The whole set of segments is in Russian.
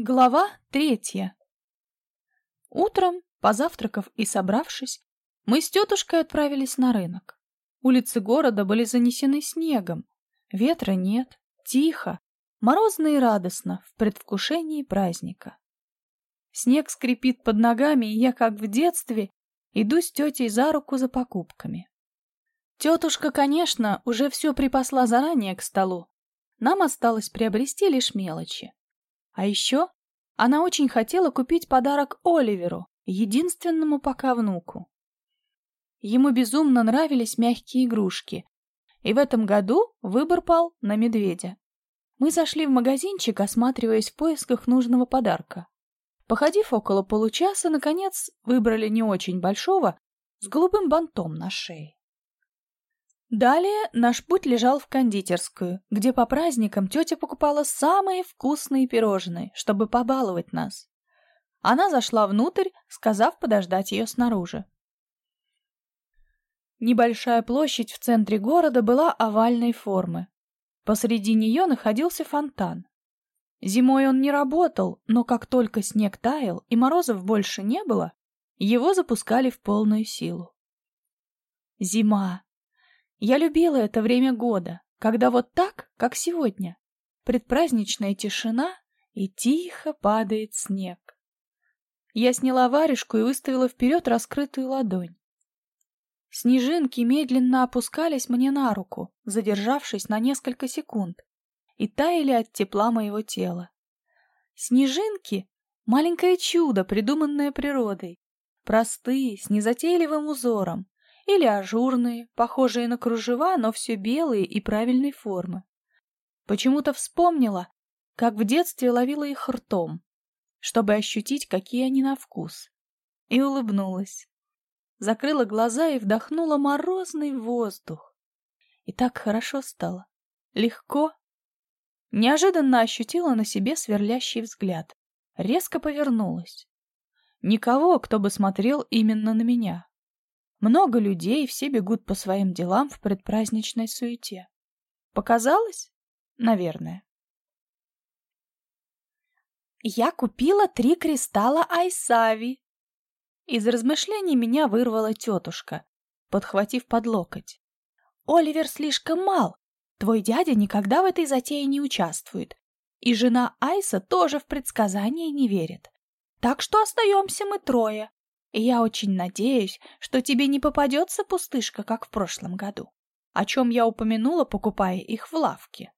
Глава третья. Утром, позавтракав и собравшись, мы с тетушкой отправились на рынок. Улицы города были занесены снегом. Ветра нет, тихо, морозно и радостно в предвкушении праздника. Снег скрипит под ногами, и я, как в детстве, иду с тетей за руку за покупками. Тетушка, конечно, уже все припасла заранее к столу. Нам осталось приобрести лишь мелочи. А еще она очень хотела купить подарок Оливеру, единственному пока внуку. Ему безумно нравились мягкие игрушки, и в этом году выбор пал на медведя. Мы зашли в магазинчик, осматриваясь в поисках нужного подарка. Походив около получаса, наконец выбрали не очень большого, с голубым бантом на шее. Далее наш путь лежал в кондитерскую, где по праздникам тетя покупала самые вкусные пирожные, чтобы побаловать нас. Она зашла внутрь, сказав подождать ее снаружи. Небольшая площадь в центре города была овальной формы. Посреди нее находился фонтан. Зимой он не работал, но как только снег таял и морозов больше не было, его запускали в полную силу. Зима, я любила это время года, когда вот так, как сегодня, предпраздничная тишина и тихо падает снег. Я сняла варежку и выставила вперед раскрытую ладонь. Снежинки медленно опускались мне на руку, задержавшись на несколько секунд, и таяли от тепла моего тела. Снежинки — маленькое чудо, придуманное природой, простые, с незатейливым узором, или ажурные, похожие на кружева, но все белые и правильной формы. Почему-то вспомнила, как в детстве ловила их ртом, чтобы ощутить, какие они на вкус. И улыбнулась. Закрыла глаза и вдохнула морозный воздух. И так хорошо стало. Легко. Неожиданно ощутила на себе сверлящий взгляд. Резко повернулась. Никого, кто бы смотрел именно на меня. Много людей, все бегут по своим делам в предпраздничной суете. Показалось? Наверное. Я купила три кристалла Айсави. Из размышлений меня вырвала тетушка, подхватив под локоть. Оливер слишком мал. Твой дядя никогда в этой затее не участвует. И жена Айса тоже в предсказания не верит. Так что остаемся мы трое. Я очень надеюсь, что тебе не попадется пустышка, как в прошлом году, о чем я упомянула, покупая их в лавке.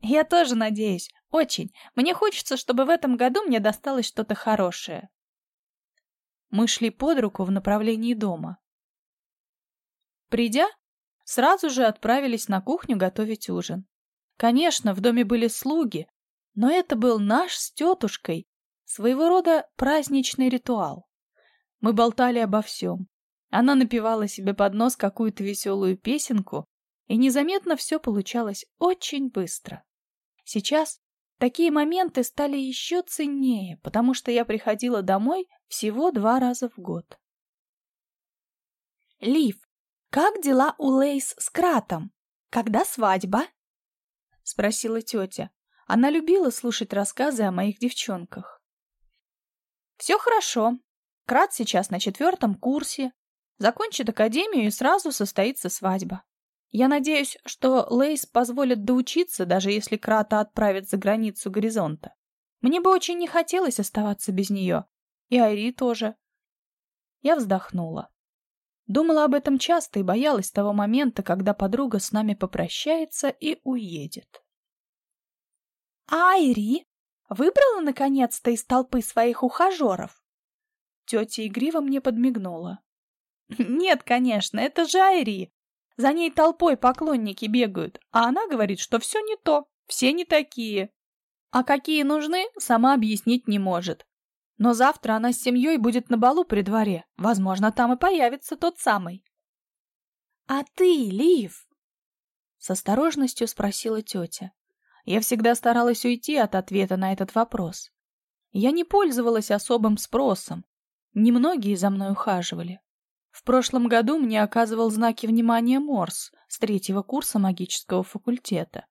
Я тоже надеюсь, очень. Мне хочется, чтобы в этом году мне досталось что-то хорошее. Мы шли под руку в направлении дома. Придя, сразу же отправились на кухню готовить ужин. Конечно, в доме были слуги, но это был наш с тетушкой своего рода праздничный ритуал. Мы болтали обо всем. Она напевала себе под нос какую-то веселую песенку, и незаметно все получалось очень быстро. Сейчас такие моменты стали еще ценнее, потому что я приходила домой всего два раза в год. «Лив, как дела у Лейс с Кратом? Когда свадьба?» — спросила тетя. Она любила слушать рассказы о моих девчонках. «Все хорошо. Крат сейчас на четвертом курсе. Закончит академию и сразу состоится свадьба. Я надеюсь, что Лейс позволит доучиться, даже если Крата отправит за границу горизонта. Мне бы очень не хотелось оставаться без нее. И Айри тоже. Я вздохнула. Думала об этом часто и боялась того момента, когда подруга с нами попрощается и уедет. Айри выбрала наконец-то из толпы своих ухажеров? Тетя игриво мне подмигнула. «Нет, конечно, это же Айри. За ней толпой поклонники бегают, а она говорит, что все не то, все не такие. А какие нужны, сама объяснить не может. Но завтра она с семьей будет на балу при дворе. Возможно, там и появится тот самый». «А ты, Лив?» С осторожностью спросила тетя. Я всегда старалась уйти от ответа на этот вопрос. Я не пользовалась особым спросом, Немногие за мной ухаживали. В прошлом году мне оказывал знаки внимания Морс с третьего курса магического факультета.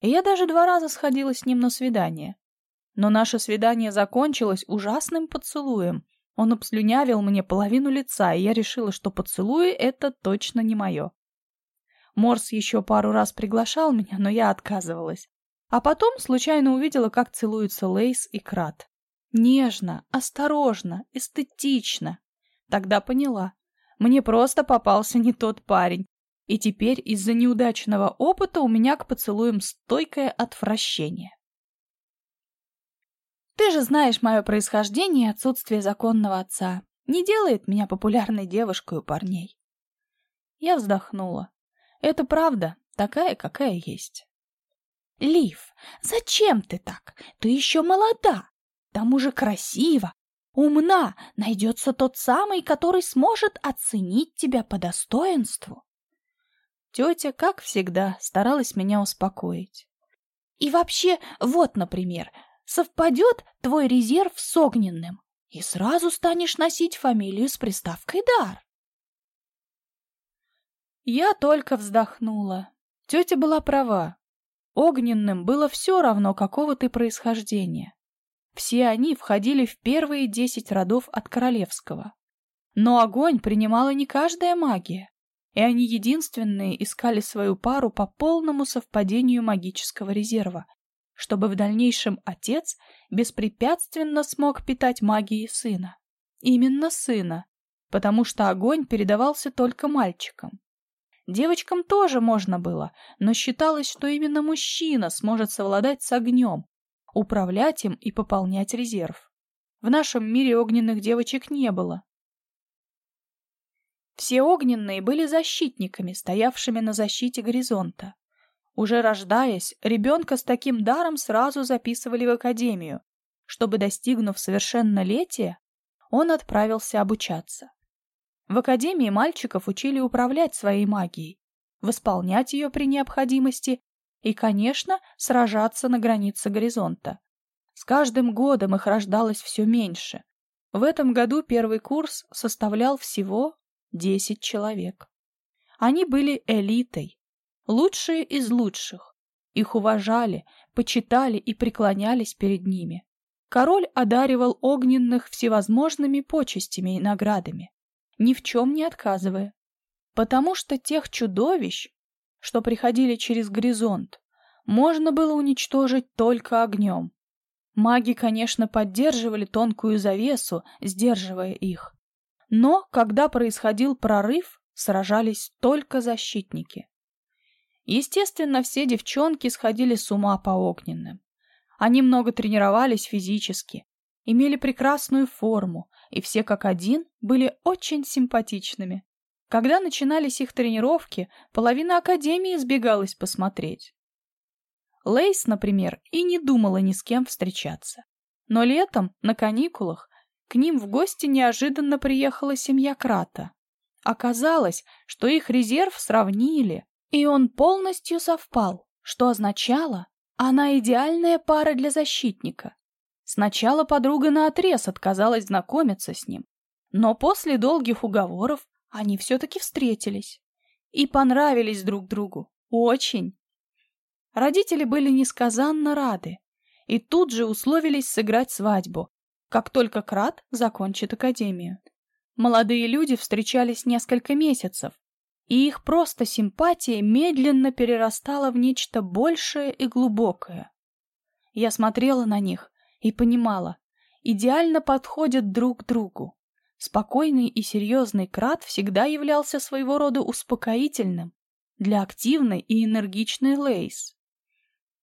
И я даже два раза сходила с ним на свидание. Но наше свидание закончилось ужасным поцелуем. Он обслюнявил мне половину лица, и я решила, что поцелуи — это точно не мое. Морс еще пару раз приглашал меня, но я отказывалась. А потом случайно увидела, как целуются Лейс и Крат. Нежно, осторожно, эстетично. Тогда поняла. Мне просто попался не тот парень. И теперь из-за неудачного опыта у меня к поцелуям стойкое отвращение. Ты же знаешь мое происхождение и отсутствие законного отца. Не делает меня популярной девушкой у парней. Я вздохнула. Это правда, такая, какая есть. Лив, зачем ты так? Ты еще молода. Тому же красива, умна. Найдется тот самый, который сможет оценить тебя по достоинству. Тетя, как всегда, старалась меня успокоить. И вообще, вот, например, совпадет твой резерв с огненным, и сразу станешь носить фамилию с приставкой «дар». Я только вздохнула. Тетя была права. Огненным было все равно, какого ты происхождения. Все они входили в первые десять родов от королевского. Но огонь принимала не каждая магия, и они единственные искали свою пару по полному совпадению магического резерва, чтобы в дальнейшем отец беспрепятственно смог питать магией сына. Именно сына, потому что огонь передавался только мальчикам. Девочкам тоже можно было, но считалось, что именно мужчина сможет совладать с огнем, управлять им и пополнять резерв. В нашем мире огненных девочек не было. Все огненные были защитниками, стоявшими на защите горизонта. Уже рождаясь, ребенка с таким даром сразу записывали в академию, чтобы, достигнув совершеннолетия, он отправился обучаться. В академии мальчиков учили управлять своей магией, восполнять ее при необходимости и, конечно, сражаться на границе горизонта. С каждым годом их рождалось все меньше. В этом году первый курс составлял всего 10 человек. Они были элитой, лучшие из лучших. Их уважали, почитали и преклонялись перед ними. Король одаривал огненных всевозможными почестями и наградами ни в чем не отказывая. Потому что тех чудовищ, что приходили через горизонт, можно было уничтожить только огнем. Маги, конечно, поддерживали тонкую завесу, сдерживая их. Но, когда происходил прорыв, сражались только защитники. Естественно, все девчонки сходили с ума по огненным. Они много тренировались физически, имели прекрасную форму, и все как один были очень симпатичными. Когда начинались их тренировки, половина Академии сбегалась посмотреть. Лейс, например, и не думала ни с кем встречаться. Но летом, на каникулах, к ним в гости неожиданно приехала семья Крата. Оказалось, что их резерв сравнили, и он полностью совпал, что означало, она идеальная пара для защитника. Сначала подруга наотрез отказалась знакомиться с ним, но после долгих уговоров они все-таки встретились и понравились друг другу. Очень. Родители были несказанно рады и тут же условились сыграть свадьбу, как только Крат закончит академию. Молодые люди встречались несколько месяцев, и их просто симпатия медленно перерастала в нечто большее и глубокое. Я смотрела на них и понимала, идеально подходят друг другу. Спокойный и серьезный Крат всегда являлся своего рода успокоительным для активной и энергичной Лейс.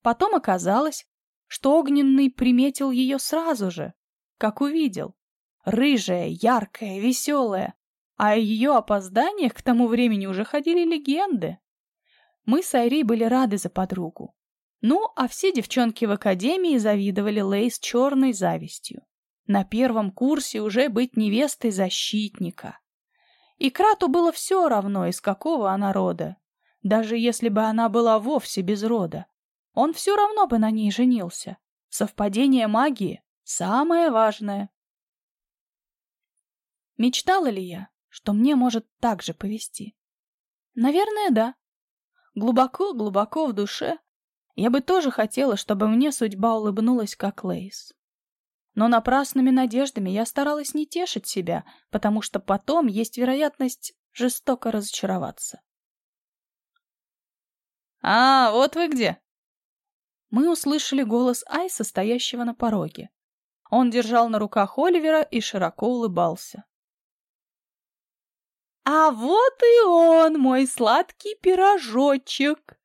Потом оказалось, что Огненный приметил ее сразу же, как увидел. Рыжая, яркая, веселая, а о ее опозданиях к тому времени уже ходили легенды. Мы с Айри были рады за подругу. Ну, а все девчонки в академии завидовали Лейс черной завистью. На первом курсе уже быть невестой защитника. И Крату было все равно, из какого она рода. Даже если бы она была вовсе без рода. Он все равно бы на ней женился. Совпадение магии — самое важное. Мечтала ли я, что мне может так же повести? Наверное, да. Глубоко-глубоко в душе Я бы тоже хотела, чтобы мне судьба улыбнулась, как Лейс. Но напрасными надеждами я старалась не тешить себя, потому что потом есть вероятность жестоко разочароваться. «А, вот вы где!» Мы услышали голос Айса, стоящего на пороге. Он держал на руках Оливера и широко улыбался. «А вот и он, мой сладкий пирожочек!»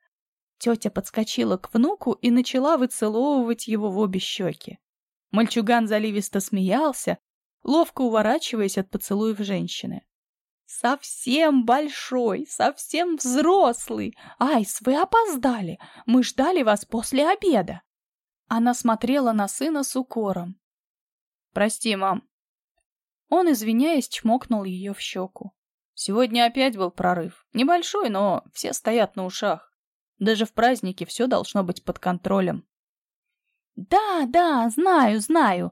Тетя подскочила к внуку и начала выцеловывать его в обе щеки. Мальчуган заливисто смеялся, ловко уворачиваясь от поцелуев женщины. «Совсем большой, совсем взрослый! Айс, вы опоздали! Мы ждали вас после обеда!» Она смотрела на сына с укором. «Прости, мам». Он, извиняясь, чмокнул ее в щеку. Сегодня опять был прорыв. Небольшой, но все стоят на ушах. Даже в празднике все должно быть под контролем. «Да, да, знаю, знаю!»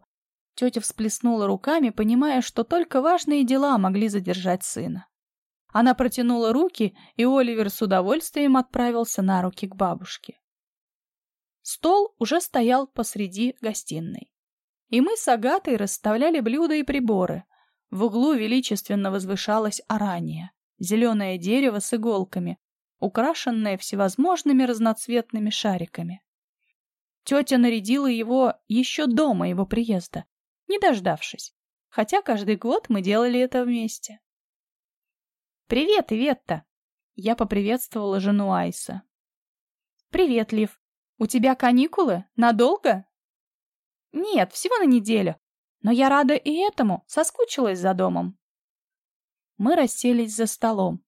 Тетя всплеснула руками, понимая, что только важные дела могли задержать сына. Она протянула руки, и Оливер с удовольствием отправился на руки к бабушке. Стол уже стоял посреди гостиной. И мы с Агатой расставляли блюда и приборы. В углу величественно возвышалась арания, зеленое дерево с иголками, украшенное всевозможными разноцветными шариками. Тетя нарядила его еще до моего приезда, не дождавшись, хотя каждый год мы делали это вместе. «Привет, Иветта!» Я поприветствовала жену Айса. «Привет, Лив. У тебя каникулы? Надолго?» «Нет, всего на неделю. Но я рада и этому, соскучилась за домом». Мы расселись за столом.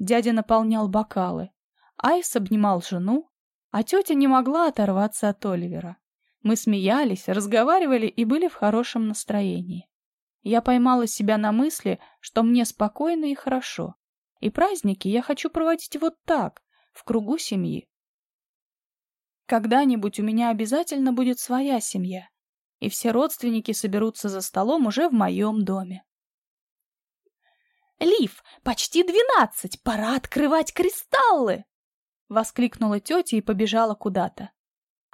Дядя наполнял бокалы. Айс обнимал жену, а тетя не могла оторваться от Оливера. Мы смеялись, разговаривали и были в хорошем настроении. Я поймала себя на мысли, что мне спокойно и хорошо. И праздники я хочу проводить вот так, в кругу семьи. Когда-нибудь у меня обязательно будет своя семья, и все родственники соберутся за столом уже в моем доме. «Лив, почти двенадцать! Пора открывать кристаллы!» Воскликнула тетя и побежала куда-то.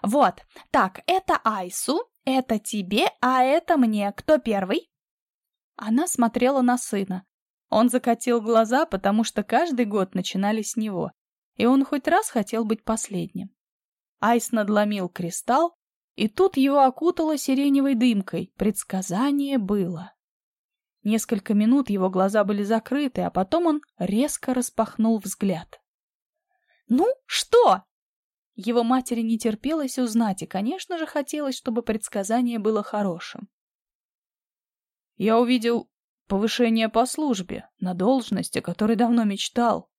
«Вот, так, это Айсу, это тебе, а это мне. Кто первый?» Она смотрела на сына. Он закатил глаза, потому что каждый год начинали с него, и он хоть раз хотел быть последним. Айс надломил кристалл, и тут его окутало сиреневой дымкой. Предсказание было. Несколько минут его глаза были закрыты, а потом он резко распахнул взгляд. «Ну, что?» Его матери не терпелось узнать, и, конечно же, хотелось, чтобы предсказание было хорошим. «Я увидел повышение по службе, на должности, о которой давно мечтал».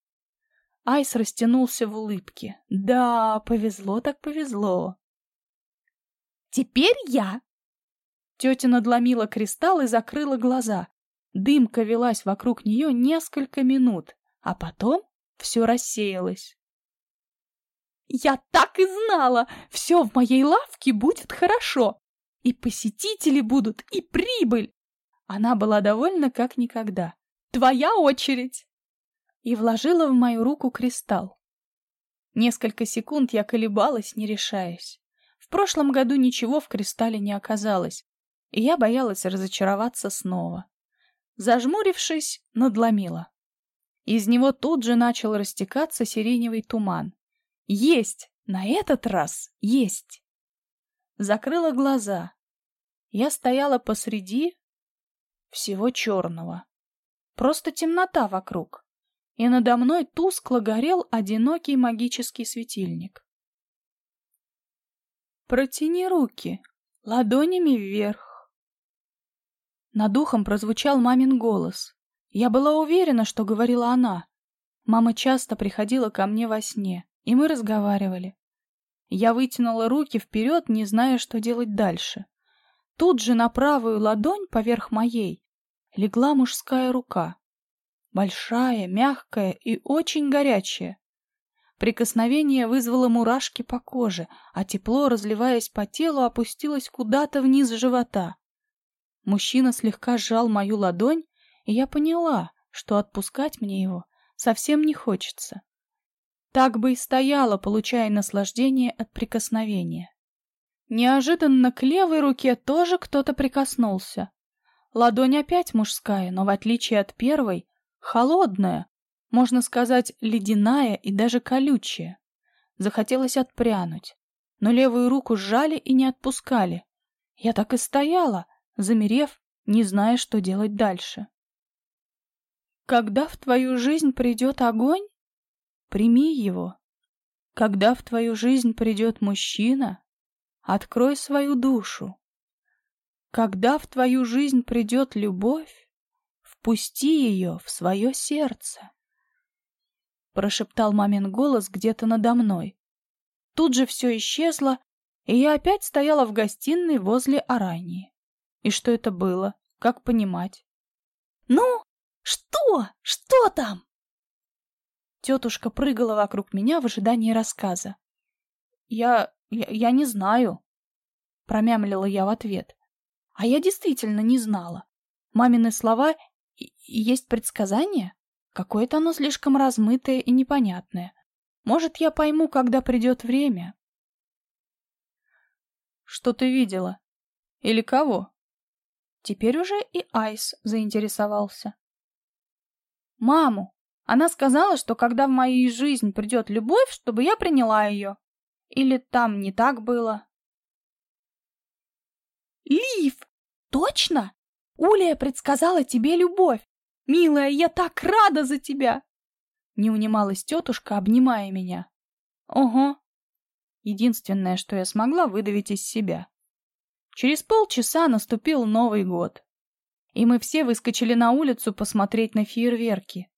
Айс растянулся в улыбке. «Да, повезло так повезло». «Теперь я!» Тетя надломила кристалл и закрыла глаза. Дымка велась вокруг нее несколько минут, а потом все рассеялось. Я так и знала! Все в моей лавке будет хорошо. И посетители будут, и прибыль. Она была довольна как никогда. Твоя очередь. И вложила в мою руку кристалл. Несколько секунд я колебалась, не решаясь. В прошлом году ничего в кристалле не оказалось, и я боялась разочароваться снова. Зажмурившись, надломила. Из него тут же начал растекаться сиреневый туман. Есть! На этот раз есть! Закрыла глаза. Я стояла посреди всего черного. Просто темнота вокруг. И надо мной тускло горел одинокий магический светильник. Протяни руки, ладонями вверх. Над ухом прозвучал мамин голос. Я была уверена, что говорила она. Мама часто приходила ко мне во сне и мы разговаривали. Я вытянула руки вперед, не зная, что делать дальше. Тут же на правую ладонь поверх моей легла мужская рука. Большая, мягкая и очень горячая. Прикосновение вызвало мурашки по коже, а тепло, разливаясь по телу, опустилось куда-то вниз живота. Мужчина слегка сжал мою ладонь, и я поняла, что отпускать мне его совсем не хочется. Так бы и стояла, получая наслаждение от прикосновения. Неожиданно к левой руке тоже кто-то прикоснулся. Ладонь опять мужская, но в отличие от первой, холодная, можно сказать, ледяная и даже колючая. Захотелось отпрянуть, но левую руку сжали и не отпускали. Я так и стояла, замерев, не зная, что делать дальше. Когда в твою жизнь придет огонь, прими его. Когда в твою жизнь придет мужчина, открой свою душу. Когда в твою жизнь придет любовь, впусти ее в свое сердце. Прошептал мамин голос где-то надо мной. Тут же все исчезло, и я опять стояла в гостиной возле Арании. И что это было? Как понимать? «Ну, что? Что там?» Тетушка прыгала вокруг меня в ожидании рассказа. «Я... я, я не знаю», — промямлила я в ответ. А я действительно не знала. Мамины слова есть предсказание? Какое-то оно слишком размытое и непонятное. Может, я пойму, когда придет время. Что ты видела? Или кого? Теперь уже и Айс заинтересовался. Маму. Она сказала, что когда в мою жизнь придет любовь, чтобы я приняла ее. Или там не так было? Лив! Точно? Улия предсказала тебе любовь. Милая, я так рада за тебя! Не унималась тетушка, обнимая меня. Ого. Единственное, что я смогла выдавить из себя. Через полчаса наступил Новый год. И мы все выскочили на улицу посмотреть на фейерверки.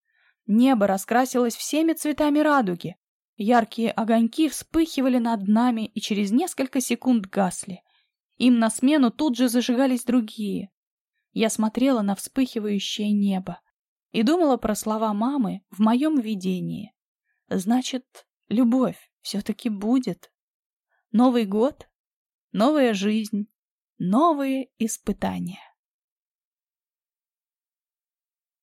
Небо раскрасилось всеми цветами радуги. Яркие огоньки вспыхивали над нами и через несколько секунд гасли. Им на смену тут же зажигались другие. Я смотрела на вспыхивающее небо и думала про слова мамы в моем видении. Значит, любовь все-таки будет. Новый год, новая жизнь, новые испытания.